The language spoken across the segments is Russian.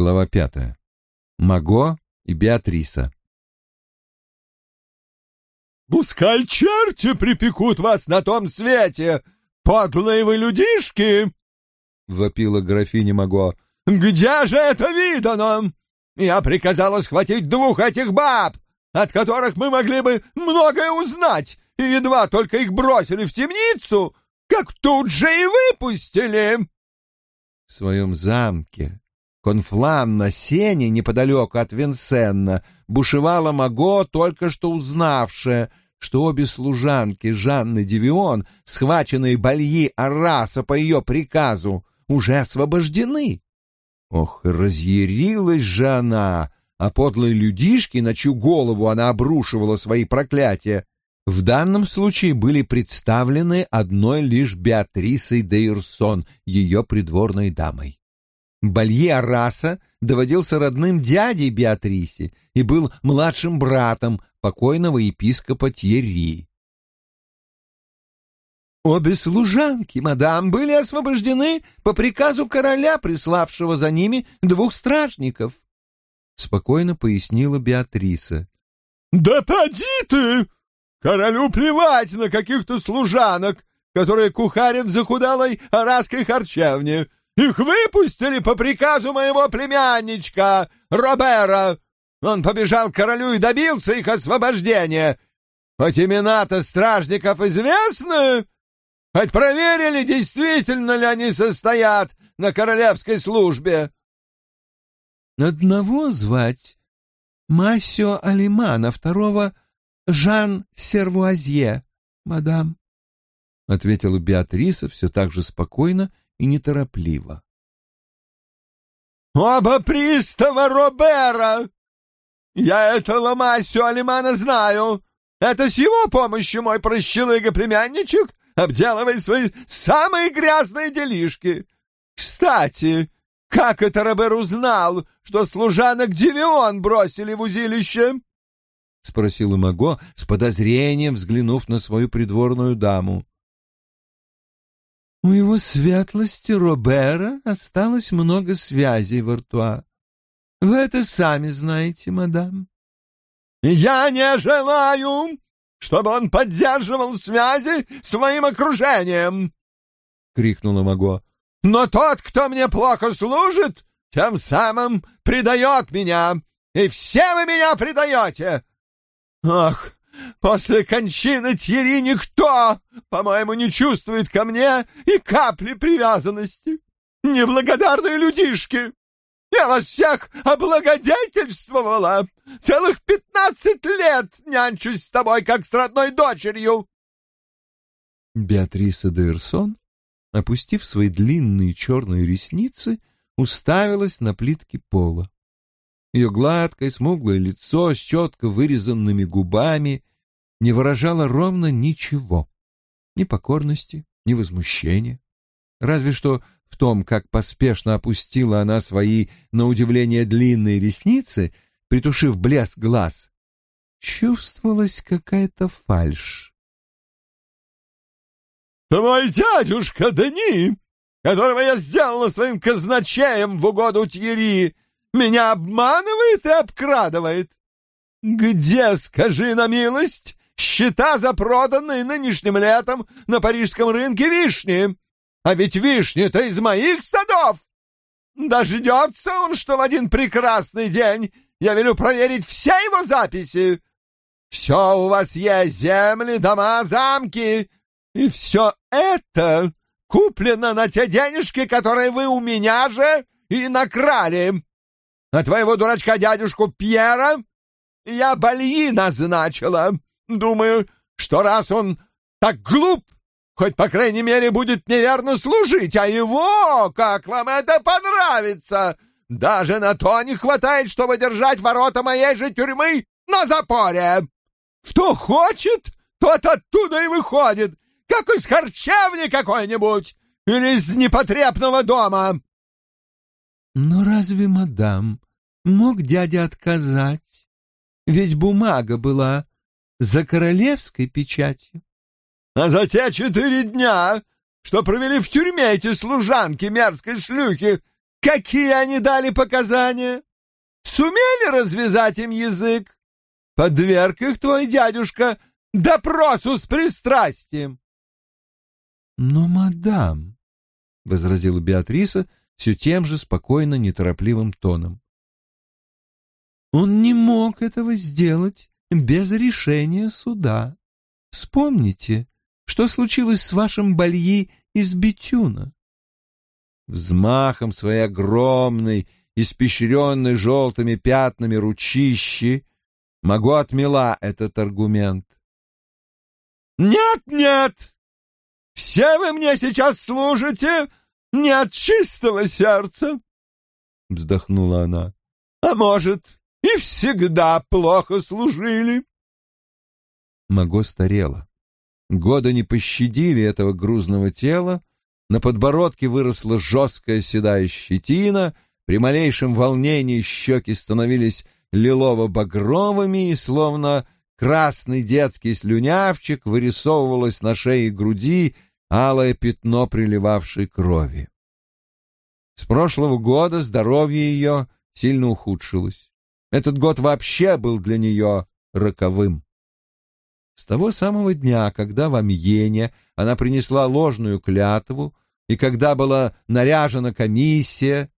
Глава пятая. Маго и Беатриса. «Пускай черти припекут вас на том свете, подлые вы людишки!» — вопила графиня Маго. «Где же это видано? Я приказала схватить двух этих баб, от которых мы могли бы многое узнать, и едва только их бросили в темницу, как тут же и выпустили!» В своем замке Конфлан на сене неподалеку от Винсенна бушевала Маго, только что узнавшая, что обе служанки Жанны Девион, схваченные Бальи Араса по ее приказу, уже освобождены. Ох, разъярилась же она, а подлые людишки, на чью голову она обрушивала свои проклятия, в данном случае были представлены одной лишь Беатрисой де Ирсон, ее придворной дамой. Балье Араса доводился родным дядей Беатрисе и был младшим братом покойного епископа Тьерри. «Обе служанки, мадам, были освобождены по приказу короля, приславшего за ними двух стражников», — спокойно пояснила Беатриса. «Да поди ты! Королю плевать на каких-то служанок, которые кухарят в захудалой арасской харчевне. Их выпустили по приказу моего племянничка, Робера. Он побежал к королю и добился их освобождения. Хоть имена-то стражников известны, хоть проверили, действительно ли они состоят на королевской службе. Одного звать Масио Алимана, второго Жан Сервуазье, мадам, — ответила Беатриса все так же спокойно и неторопливо. «Оба пристава Робера! Я этого Масю Алимана знаю! Это с его помощью мой прощелыга-племянничек обделывает свои самые грязные делишки. Кстати, как это Робер узнал, что служанок Девион бросили в узилище?» — спросила Маго с подозрением, взглянув на свою придворную даму. У его светлости Робера осталось много связей в Артуа. Вы это сами знаете, мадам. Я не желаю, чтобы он поддерживал связи с моим окружением, — крикнула Маго. Но тот, кто мне плохо служит, тем самым предает меня, и все вы меня предаете. Ах, После кончины Тьери никто, по-моему, не чувствует ко мне и капли привязанности. Неблагодарные людишки! Я вас всех облагодетельствовала! Целых пятнадцать лет нянчусь с тобой, как с родной дочерью!» Беатриса де Версон, опустив свои длинные черные ресницы, уставилась на плитки пола. Ее гладкое, смуглое лицо с четко вырезанными губами не выражало ровно ничего. Ни покорности, ни возмущения. Разве что в том, как поспешно опустила она свои, на удивление, длинные ресницы, притушив блеск глаз, чувствовалась какая-то фальшь. «Твой дядюшка Дани, которого я сделала своим казначеем в угоду Тьери, меня обманывает и обкрадывает. Где, скажи на милость, счета за проданные нынешним летом на парижском рынке вишни. А ведь вишни-то из моих садов. Дождется он, что в один прекрасный день я велю проверить все его записи. Все у вас есть земли, дома, замки, и все это куплено на те денежки, которые вы у меня же и накрали. А твоего дурачка дядюшку Пьера я Бальи назначила. Думаю, что раз он так глуп, хоть, по крайней мере, будет неверно служить, а его, как вам это понравится, даже на то не хватает, чтобы держать ворота моей же тюрьмы на запоре. Кто хочет, тот оттуда и выходит, как из харчевни какой-нибудь или из непотребного дома. Но разве, мадам, мог дядя отказать? Ведь бумага была за королевской печатью. А за те четыре дня, что провели в тюрьме эти служанки мерзкой шлюхи, Какие они дали показания? Сумели развязать им язык? Подверг их твой дядюшка допросу с пристрастием. — Но, мадам, — возразила Беатриса все тем же спокойно неторопливым тоном, — он не мог этого сделать без решения суда. Вспомните, что случилось с вашим Бальи из Бетюна. Взмахом своей огромной, испещренной желтыми пятнами ручищи могу отмела этот аргумент. «Нет, нет! Все вы мне сейчас служите не от чистого сердца!» — вздохнула она. «А может, и всегда плохо служили?» Маго старела. Годы не пощадили этого грузного тела, на подбородке выросла жесткая седая щетина, при малейшем волнении щеки становились лилово-багровыми, и словно красный детский слюнявчик вырисовывалось на шее и груди алое пятно приливавшей крови. С прошлого года здоровье ее сильно ухудшилось. Этот год вообще был для нее роковым. С того самого дня, когда в Амьене она принесла ложную клятву, и когда была наряжена комиссия,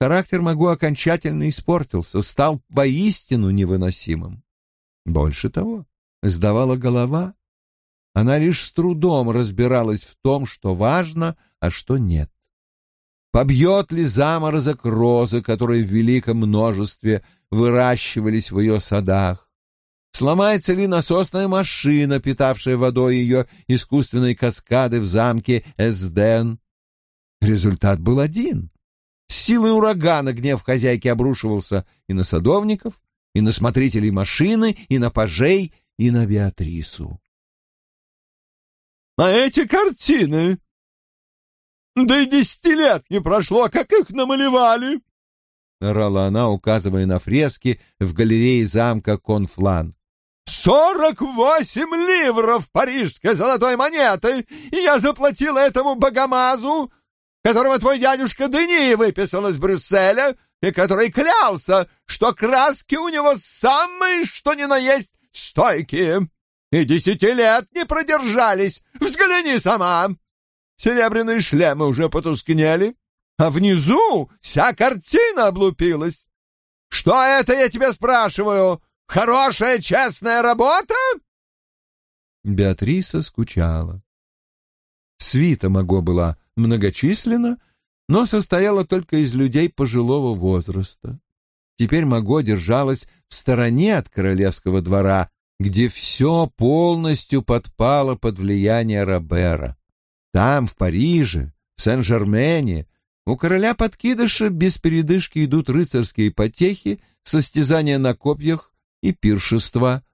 характер Магу окончательно испортился, стал воистину невыносимым. Больше того, сдавала голова. Она лишь с трудом разбиралась в том, что важно, а что нет. Побьет ли заморозок розы, которые в великом множестве выращивались в ее садах? Сломается ли насосная машина, питавшая водой ее искусственной каскады в замке Эсден? Результат был один. С силой урагана гнев хозяйки обрушивался и на садовников, и на смотрителей машины, и на пажей, и на Беатрису. «А эти картины? Да и десяти лет не прошло, как их намалевали!» — орала она, указывая на фрески в галерее замка Конфлан. Сорок восемь ливров парижской золотой монеты, и я заплатила этому богомазу, которого твой дядюшка Дени выписал из Брюсселя, и который клялся, что краски у него самые, что ни на есть, стойкие, и десяти лет не продержались. Взгляни сама. Серебряные шлемы уже потускнели, а внизу вся картина облупилась. Что это, я тебя спрашиваю? Хорошая, честная работа?» Беатриса скучала. Свита Маго была многочисленна, но состояла только из людей пожилого возраста. Теперь Маго держалась в стороне от королевского двора, где все полностью подпало под влияние Робера. Там, в Париже, в Сен-Жермене, у короля подкидыша без передышки идут рыцарские потехи, состязания на копьях и пиршества,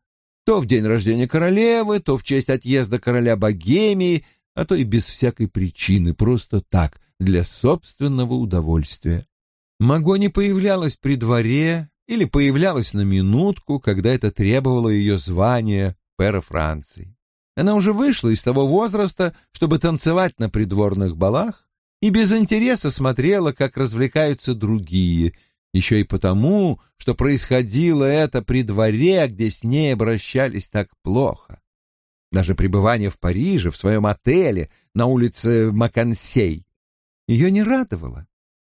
то в день рождения королевы, то в честь отъезда короля Богемии, а то и без всякой причины, просто так, для собственного удовольствия. Маго не появлялась при дворе или появлялась на минутку, когда это требовало ее звания пэра Франции. Она уже вышла из того возраста, чтобы танцевать на придворных балах, и без интереса смотрела, как развлекаются другие — еще и потому, что происходило это при дворе, где с ней обращались так плохо. Даже пребывание в Париже, в своем отеле на улице Макансей, ее не радовало.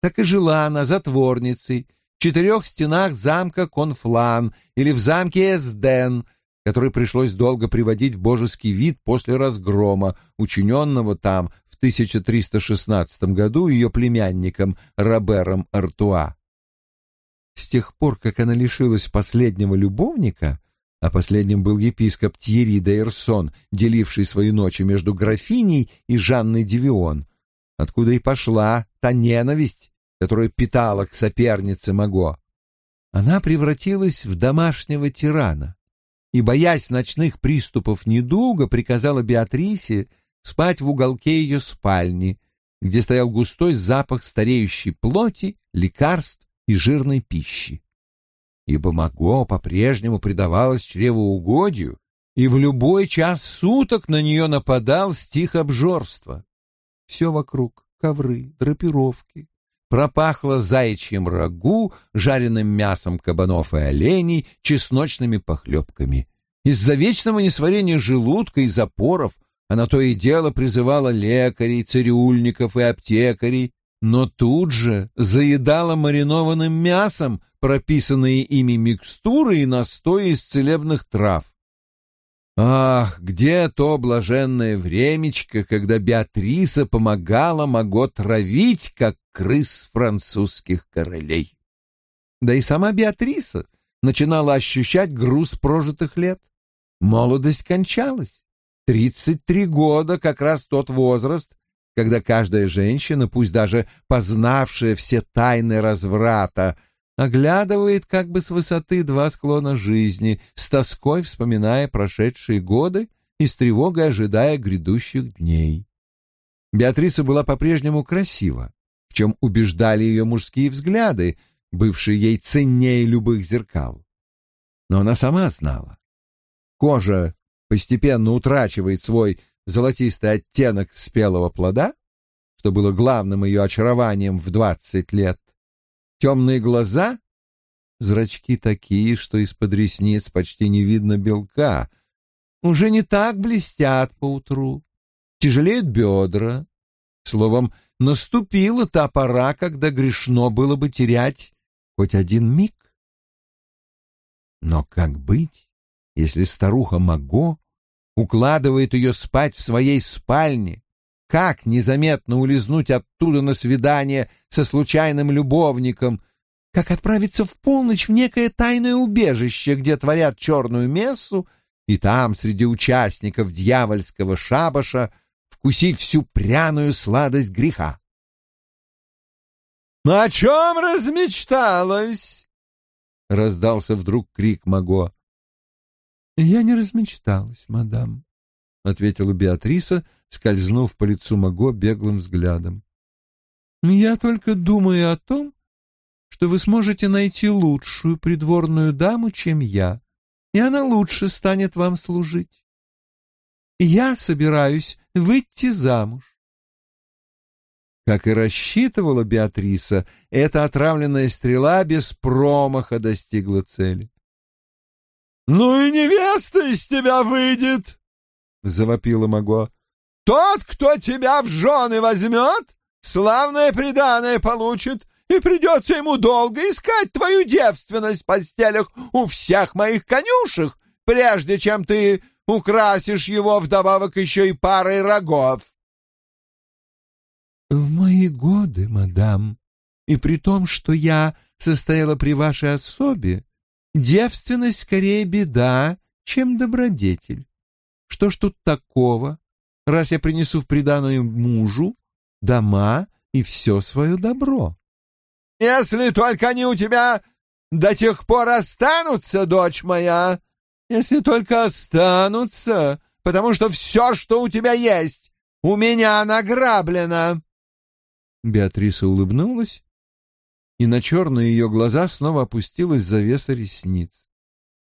Так и жила она затворницей в четырех стенах замка Конфлан или в замке Эсден, который пришлось долго приводить в божеский вид после разгрома, учиненного там в 1316 году ее племянником Робером Артуа. С тех пор, как она лишилась последнего любовника, а последним был епископ Тьерри де Эрсон, деливший свою ночь между графиней и Жанной Девион, откуда и пошла та ненависть, которую питала к сопернице Маго. Она превратилась в домашнего тирана и, боясь ночных приступов недуга, приказала Беатрисе спать в уголке ее спальни, где стоял густой запах стареющей плоти, лекарств и жирной пищи. Ибо Маго по-прежнему предавалась чревоугодию, и в любой час суток на нее нападал стих обжорства. Все вокруг — ковры, драпировки, пропахло заячьим рагу, жареным мясом кабанов и оленей, чесночными похлебками. Из-за вечного несварения желудка и запоров она то и дело призывала лекарей, цирюльников и аптекарей, но тут же заедала маринованным мясом прописанные ими микстуры и настои из целебных трав. Ах, где то блаженное времечко, когда Беатриса помогала Маго травить, как крыс французских королей. Да и сама Беатриса начинала ощущать груз прожитых лет. Молодость кончалась. Тридцать три года — как раз тот возраст, когда каждая женщина, пусть даже познавшая все тайны разврата, оглядывает как бы с высоты два склона жизни, с тоской вспоминая прошедшие годы и с тревогой ожидая грядущих дней. Беатриса была по-прежнему красива, в чем убеждали ее мужские взгляды, бывшие ей ценнее любых зеркал. Но она сама знала. Кожа постепенно утрачивает свой золотистый оттенок спелого плода, что было главным ее очарованием в двадцать лет. Темные глаза, зрачки такие, что из-под ресниц почти не видно белка, уже не так блестят поутру, тяжелеют бедра. Словом, наступила та пора, когда грешно было бы терять хоть один миг. Но как быть, если старуха Маго укладывает ее спать в своей спальне. Как незаметно улизнуть оттуда на свидание со случайным любовником? Как отправиться в полночь в некое тайное убежище, где творят черную мессу, и там, среди участников дьявольского шабаша, вкусить всю пряную сладость греха? «На чем размечталась?» — раздался вдруг крик Маго. «Я не размечталась, мадам», — ответила Беатриса, скользнув по лицу Маго беглым взглядом. «Я только думаю о том, что вы сможете найти лучшую придворную даму, чем я, и она лучше станет вам служить. Я собираюсь выйти замуж». Как и рассчитывала Беатриса, эта отравленная стрела без промаха достигла цели. «Ну и невеста из тебя выйдет!» — завопила Маго. «Тот, кто тебя в жены возьмет, славное преданное получит, и придется ему долго искать твою девственность в постелях у всех моих конюшек, прежде чем ты украсишь его вдобавок еще и парой рогов». «В мои годы, мадам, и при том, что я состояла при вашей особе, Девственность скорее беда, чем добродетель. Что ж тут такого, раз я принесу в приданое мужу дома и все свое добро? Если только они у тебя до тех пор останутся, дочь моя, если только останутся, потому что все, что у тебя есть, у меня награблено. Беатриса улыбнулась и на черные ее глаза снова опустилась завеса ресниц.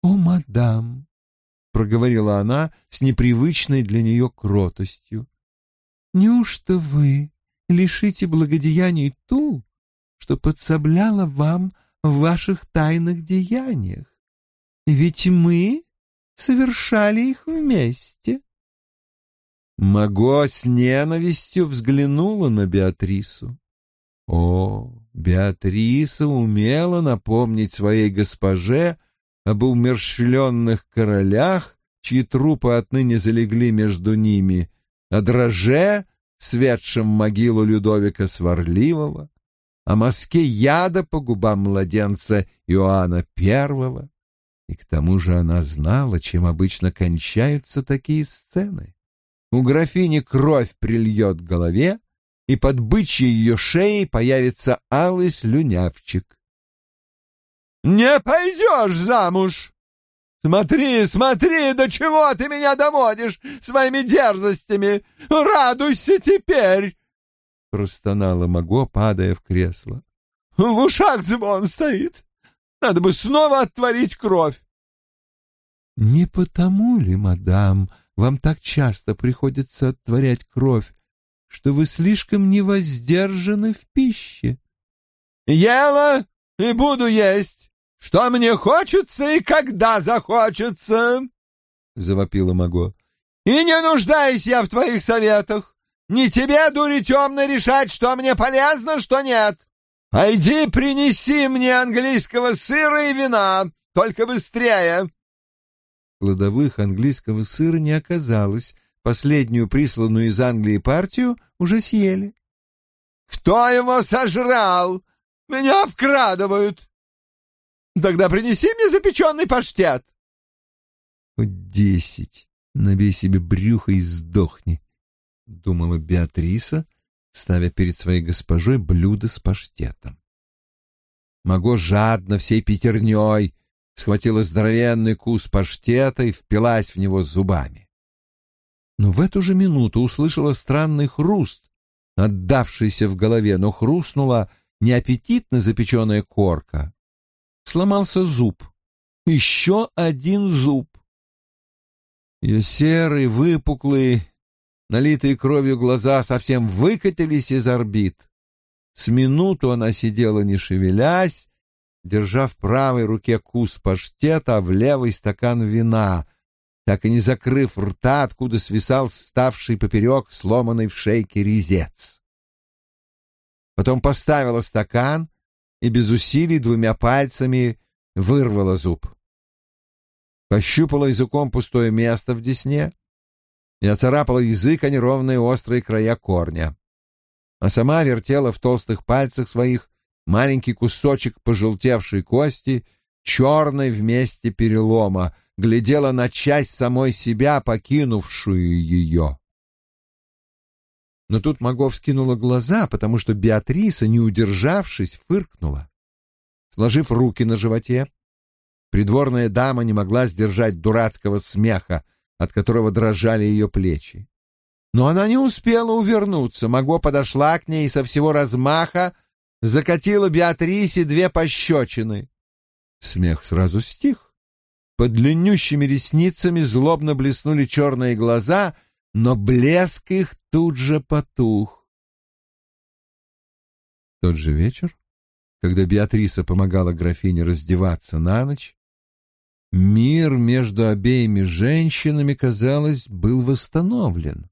«О, мадам!» — проговорила она с непривычной для нее кротостью. «Неужто вы лишите благодеяний ту, что подсобляла вам в ваших тайных деяниях? Ведь мы совершали их вместе». Маго с ненавистью взглянула на Беатрису. О, Беатриса умела напомнить своей госпоже об умерщвленных королях, чьи трупы отныне залегли между ними, о дроже, светшем могилу Людовика Сварливого, о мазке яда по губам младенца Иоанна Первого. И к тому же она знала, чем обычно кончаются такие сцены. У графини кровь прильет к голове, и под бычьей ее шеей появится алый слюнявчик. «Не пойдешь замуж! Смотри, смотри, до чего ты меня доводишь своими дерзостями! Радуйся теперь!» Простонала Маго, падая в кресло. «В ушах звон стоит! Надо бы снова оттворить кровь!» «Не потому ли, мадам, вам так часто приходится оттворять кровь, что вы слишком невоздержаны в пище, Ела и буду есть, что мне хочется и когда захочется, — завопила Маго. И не нуждаюсь я в твоих советах. Не тебе, дури темной, решать, что мне полезно, что нет. Иди принеси мне английского сыра и вина, только быстрее. Кладовых английского сыра не оказалось. Последнюю присланную из Англии партию уже съели. Кто его сожрал? Меня обкрадывают. Тогда принеси мне запеченный паштет. Хоть десять. Набей себе брюхо и сдохни, — думала Беатриса, ставя перед своей госпожой блюдо с паштетом. Маго жадно всей пятерней схватила здоровенный кус паштета и впилась в него зубами. Но в эту же минуту услышала странный хруст, отдавшийся в голове, но хрустнула не аппетитно запеченная корка. Сломался зуб. Еще один зуб. Ее серые, выпуклые, налитые кровью глаза совсем выкатились из орбит. С минуту она сидела, не шевелясь, держа в правой руке кус паштета, а в левый стакан вина, так и не закрыв рта, откуда свисал ставший поперек сломанный в шейке резец. Потом поставила стакан и без усилий двумя пальцами вырвала зуб. Пощупала языком пустое место в десне и оцарапала язык о неровные острые края корня. А сама вертела в толстых пальцах своих маленький кусочек пожелтевшей кости, черной вместе перелома, глядела на часть самой себя, покинувшую ее. Но тут Магов скинула глаза, потому что Беатриса, не удержавшись, фыркнула. Сложив руки на животе, придворная дама не могла сдержать дурацкого смеха, от которого дрожали ее плечи. Но она не успела увернуться. Маго подошла к ней и со всего размаха закатила Беатрисе две пощечины. Смех сразу стих. Под длиннющими ресницами злобно блеснули черные глаза, но блеск их тут же потух. тот же вечер, когда Беатриса помогала графине раздеваться на ночь, мир между обеими женщинами, казалось, был восстановлен.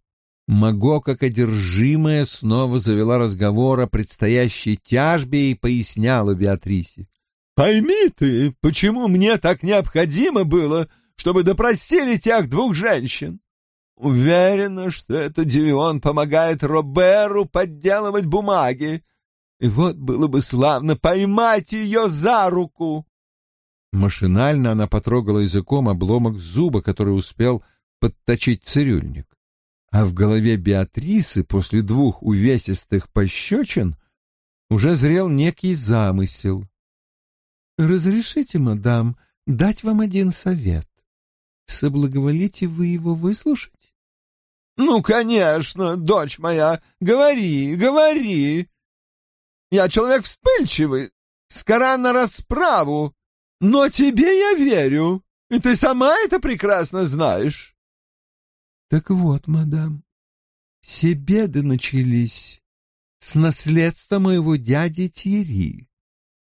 Маго, как одержимая, снова завела разговор о предстоящей тяжбе и поясняла Беатрисе. «Пойми ты, почему мне так необходимо было, чтобы допросили тех двух женщин? Уверена, что это Девион помогает Роберу подделывать бумаги. И вот было бы славно поймать ее за руку!» Машинально она потрогала языком обломок зуба, который успел подточить цирюльник а в голове Беатрисы после двух увесистых пощечин уже зрел некий замысел. «Разрешите, мадам, дать вам один совет. Соблаговолите вы его выслушать?» «Ну, конечно, дочь моя, говори, говори. Я человек вспыльчивый, скора на расправу, но тебе я верю, и ты сама это прекрасно знаешь». Так вот, мадам, все беды начались с наследства моего дяди Тьерри,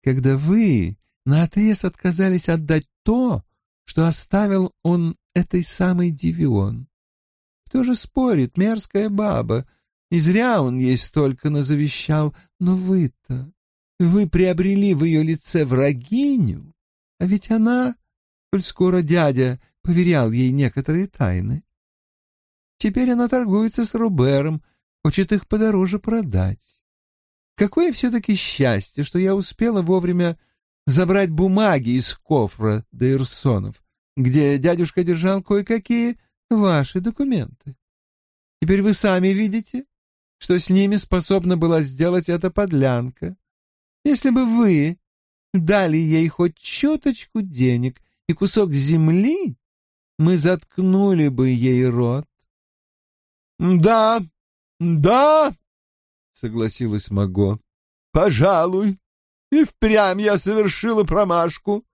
когда вы наотрез отказались отдать то, что оставил он этой самой Дивион. Кто же спорит, мерзкая баба, и зря он ей столько назавещал, но вы-то, вы приобрели в ее лице врагиню, а ведь она, коль скоро дядя поверял ей некоторые тайны, Теперь она торгуется с Рубером, хочет их подороже продать. Какое все-таки счастье, что я успела вовремя забрать бумаги из кофра Дейрсонов, где дядюшка держал кое-какие ваши документы. Теперь вы сами видите, что с ними способна была сделать эта подлянка. Если бы вы дали ей хоть чуточку денег и кусок земли, мы заткнули бы ей рот. «Да, да», — согласилась Маго. «Пожалуй, и впрямь я совершила промашку.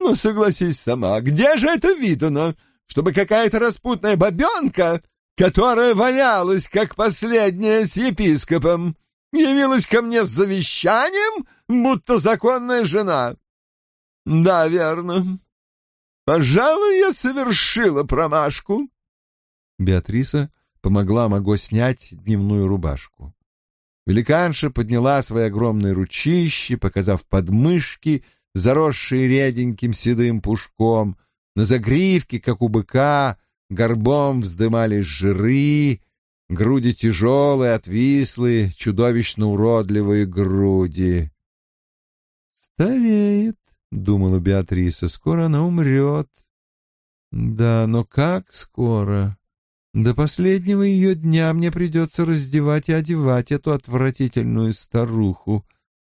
Но согласись сама, где же это видано, чтобы какая-то распутная бабенка, которая валялась, как последняя с епископом, явилась ко мне с завещанием, будто законная жена. Да, верно. Пожалуй, я совершила промашку. Беатриса помогла Маго снять дневную рубашку. Великанша подняла свои огромные ручищи, показав подмышки, заросшие реденьким седым пушком. На загривке, как у быка, горбом вздымались жиры, груди тяжелые, отвислые, чудовищно уродливые груди. «Стареет», — думала Беатриса, — «скоро она умрет». «Да, но как скоро?» До последнего ее дня мне придется раздевать и одевать эту отвратительную старуху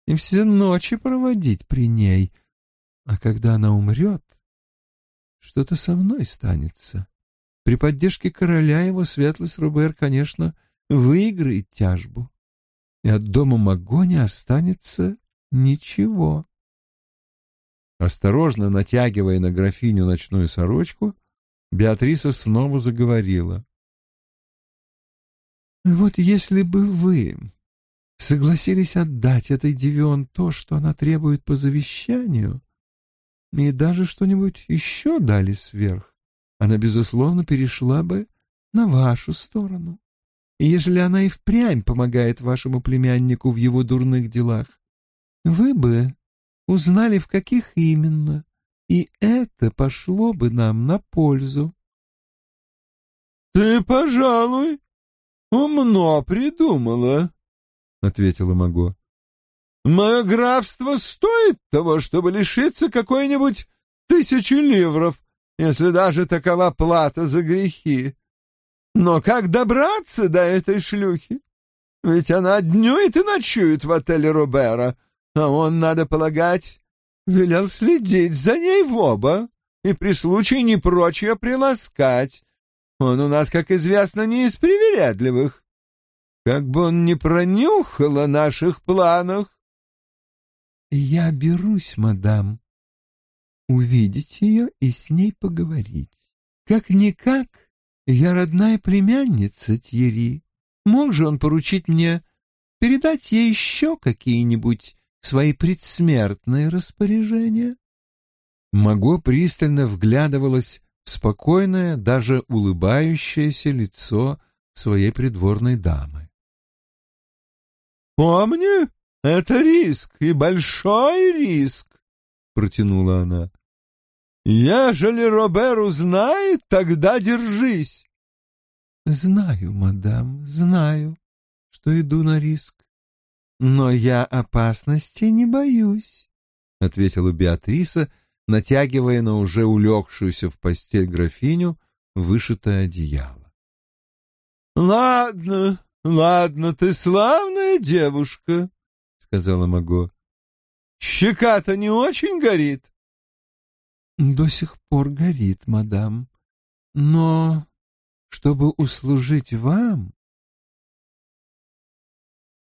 и все ночи проводить при ней. А когда она умрет, что-то со мной станется. При поддержке короля его светлость Рубер, конечно, выиграет тяжбу, и от дома Маго не останется ничего. Осторожно натягивая на графиню ночную сорочку, Беатриса снова заговорила. Вот если бы вы согласились отдать этой Девион то, что она требует по завещанию, и даже что-нибудь еще дали сверх, она, безусловно, перешла бы на вашу сторону. И ежели она и впрямь помогает вашему племяннику в его дурных делах, вы бы узнали, в каких именно, и это пошло бы нам на пользу. — Ты, пожалуй, «Умно придумала», — ответила Маго. «Мое графство стоит того, чтобы лишиться какой-нибудь тысячи ливров, если даже такова плата за грехи. Но как добраться до этой шлюхи? Ведь она днюет и ночует в отеле Робера, а он, надо полагать, велел следить за ней в оба и при случае не прочь ее приласкать, он у нас, как известно, не из привередливых. Как бы он не пронюхал о наших планах. Я берусь, мадам, увидеть ее и с ней поговорить. Как-никак, я родная племянница Тьери. Мог же он поручить мне передать ей еще какие-нибудь свои предсмертные распоряжения? Маго пристально вглядывалась спокойное, даже улыбающееся лицо своей придворной дамы. «Помни, это риск, и большой риск», — протянула она. «Ежели Робер узнает, тогда держись». «Знаю, мадам, знаю, что иду на риск. Но я опасности не боюсь», — ответила Беатриса, — натягивая на уже улегшуюся в постель графиню вышитое одеяло. — Ладно, ладно, ты славная девушка, — сказала Маго. — Щека-то не очень горит? — До сих пор горит, мадам. Но, чтобы услужить вам,